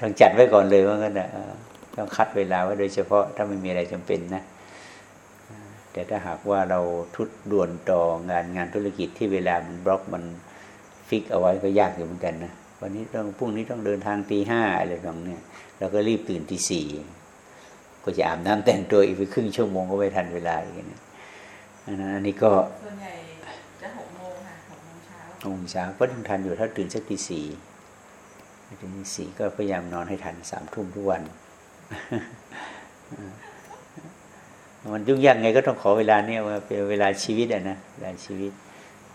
ต้องจัดไว้ก่อนเลยว่างั้นนะเออต้องคัดเวลาไว้โดยเฉพาะถ้าไม่มีอะไรจำเป็นนะแต่ถ้าหากว่าเราทุดด่วนต่องานงานธุรกิจที่เวลามันบล็อกมัน fix เอาไว้ก็ยากอยู่เหมือนกันนะวันนี้ต้องพรุ่งนี้ต้องเดินทางตีห้าอะไรแบบเนี้ยเราก็รีบตื่นตีสี่ก็จะอาบน้ำแต่งตัวอีกไปครึ่งชั่วโมงก็ไม่ทันเวลาอีกนะอันนั้นอันนี้ก็ส่วนใหญ่จะหกโมงค่ะหกโมงเช้าหกโมงเช้าก็ยังทันอยู่ถ้าตื่นสักตีสี่ ตื่นตีสี่ก็พยายามนอนให้ทันสามทุ่มทุกวัน มันยุ่งยากไงก็ต้องขอเวลาเนี่ยมาเป็นเวลาชีวิตอะนะเวลาชีวิต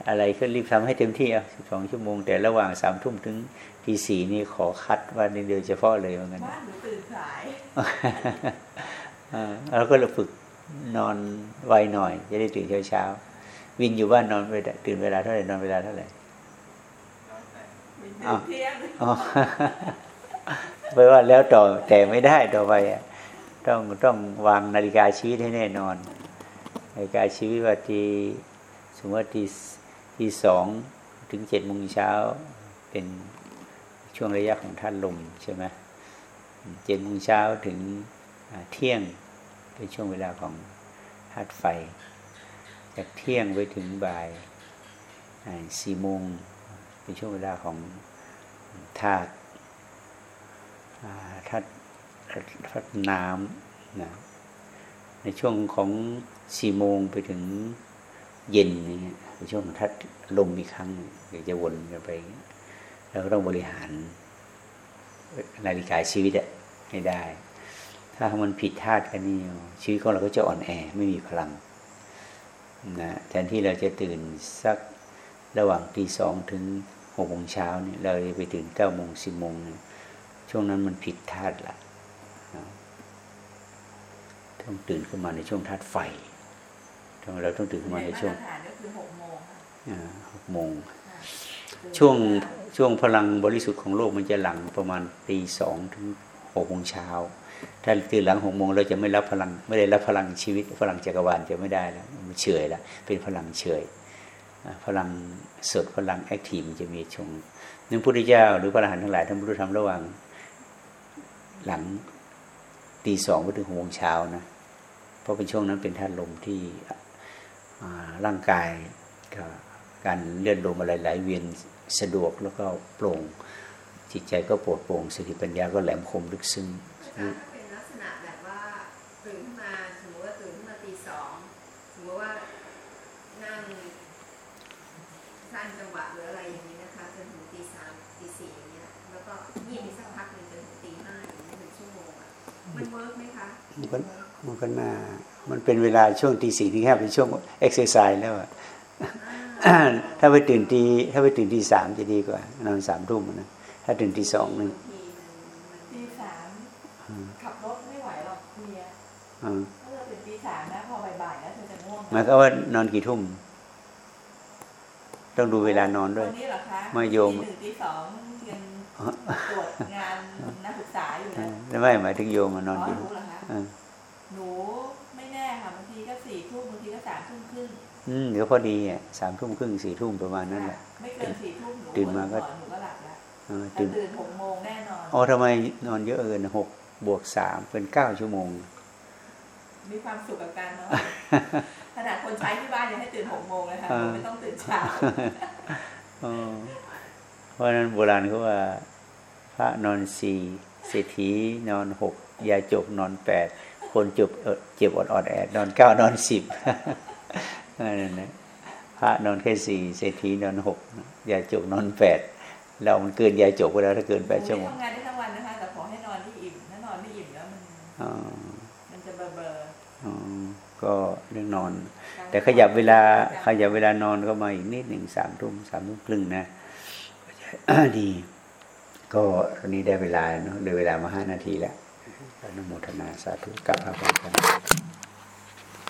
อะไรก็รีบทำให้เต็มที่อะสิบสองชั่วโมง แต่ระหว่างสามทุ่มถึงทีสี่นี่ขอคัดว่านี่โดยเฉพาะเลยเหมือนกันบ้านหนูตื่นสายอ่าแล้วก็เราฝึกนอนไวหน่อย จะได้ตื่นเช้าเช้าๆวินอยู่บ้านนอนเวลาตื่นเวลาเท่าไหร่นอนเวลาเท่าไหร่ ตื่นอ้าวเที่ยงอ๋อไปว่าแล้วต่อแต่ไม่ได้ต่อไปอะต้องต้องวางนาฬิกาชีวิตให้แน่นอน นาฬิกาชีวิตว่าทีสมมติว่าทีทีสองถึงเจ็ดโมงเช้าเป็นช่วงระยะของท่านลมใช่ไหมเจ็ดโมงเช้าถึงอ่าเที่ยงเป็นช่วงเวลาของธาตุไฟ จากเที่ยงไปถึงบ่ายอ่าสี่โมง เป็นช่วงเวลาของธาตุธาตุธาตุน้ำนะในช่วงของสี่โมงไปถึงเย็นอย่เป็นช่วงของธาตุลมอีกครั้งเดี๋ยวจะวนกันไปอย่างเงี้ยเราก็ต้องบริหารนาฬิกาชีวิตอะให้ได้ ถ้ามันผิดธาตุกันนี่ชีวิตของเราก็จะอ่อนแอไม่มีพลังนะแทนที่เราจะตื่นสักระหว่างตีสองถึง หกโมงเช้าเนี่ยเราจะไปตื่นเก้าโมงสิบโมงเนี่ยช่วงนั้นมันผิดธาตุละนะต้องตื่นขึ้นมาในช่วงธาตุไฟต้องเราต้องตื่นขึ้นมาในช่วงมาตรฐานก็คือหกโมงค่ะอ่าหกโมงค่ะช่วงช่วงพลังบริสุทธิ์ของโลกมันจะหลังประมาณตีสองถึงหกโมงเช้าถ้าตื่นหลังหกโมงเราจะไม่รับพลังไม่ได้รับพลังชีวิตพลังจักรวาลจะไม่ได้แล้วมันเฉยแล้วเป็นพลังเฉยอ่า พลังสดพลังแอคทีฟจะมีช่วงนั้นพุทธเจ้า หรือพระอรหันต์ทั้งหลายท่านบรรลุธรรมระหว่างหลังตีสองไปถึงหกโมงเช้านะเพราะเป็นช่วงนั้นเป็นธาตุลมที่ร่างกายกการเลื่อนลมอะไรหลเวียนสะดวกแล้วก็โปร่ง จิตใจก็โปร่งโปร่งสติปัญญาก็แหลมคมลึกซึ้ง ก็มันก็น่า มันเป็นเวลาช่วงตีสี่ที่แค่เป็นช่วงเอ็กซ์ไซส์แล้วอะอ่าถ้าไปตื่นตีถ้าไปตื่นตีสามจะดีกว่านอนสามทุ่มนะถ้าตื่นตีสองนึงบางทีมันมันตีสามขับรถไม่ไหวหรอกเมียอ่าถ้าเราตื่นตีสามนะพอบ่ายๆแล้วเธอจะง่วงหมายก็ว่านอนกี่ทุ่ม ต้องดูเวลานอนด้วยวันนี้เหรอคะไม่โยมตีหนึ่งตีสองยังตรวจงานนักศึกษาอยู่เอนะอแล้วไม่หมายถึงโยมมานอ๋ออนกี่หนูทุ่มเหรอคะเออหนูไม่แน่ค่ะบางทีก็สี่ทุ่มบางทีก็สามทุ่มครึ่งอืมเดี๋ยวพอดีอะสามทุ่มครึ่งสี่ทุ่มประมาณนั้นแหละไม่เกินสี่ทุ่มหนูตื่นมาก็หนูก็หลับแล้วเออแต่ตื่นตื่นหกโมงแน่นอนอ๋อทำไมนอนเยอะเกินหกบวกสามเป็นเก้าชั่วโมง มีความสุขกับการนอนขนาดคนใช้ที่บ้านยังให้ตื่นหกโมงเลยค่ะอ่าหนูไม่ต้องตื่นเช้าอ๋อเพราะฉะนั้นโบราณเขาว่า พระนอนสี่เศรษฐีนอนหก ยาจกนอนแปดคนจบเอ่อเจ็บอดอดๆแอดนอนเก้านอนสิบนั่นนะพระนอนแค่สี่เศรษฐีนอนหกยาจกนอนแปดเรามันเกินยาจกไปแล้วถ้าเกินแปดชั่วโมงทำงานได้ทั้งวันนะคะแต่ขอให้นอนที่อิ่มถ้านอนไม่อิ่มแล้วมันอ๋อมันจะเบลอเบลออ๋อก็เรื่องนอนๆแต่ขยับเวลาขยับเวลานอนก็มาอีกนิดหนึ่งสามทุ่มสามทุ่มครึ่งนะดี ก็ตอนนี้ได้เวลาเนาะเลยเวลามาห้านาทีแล้ว อนุโมทนาสาธุกับพระพุทธเจ้า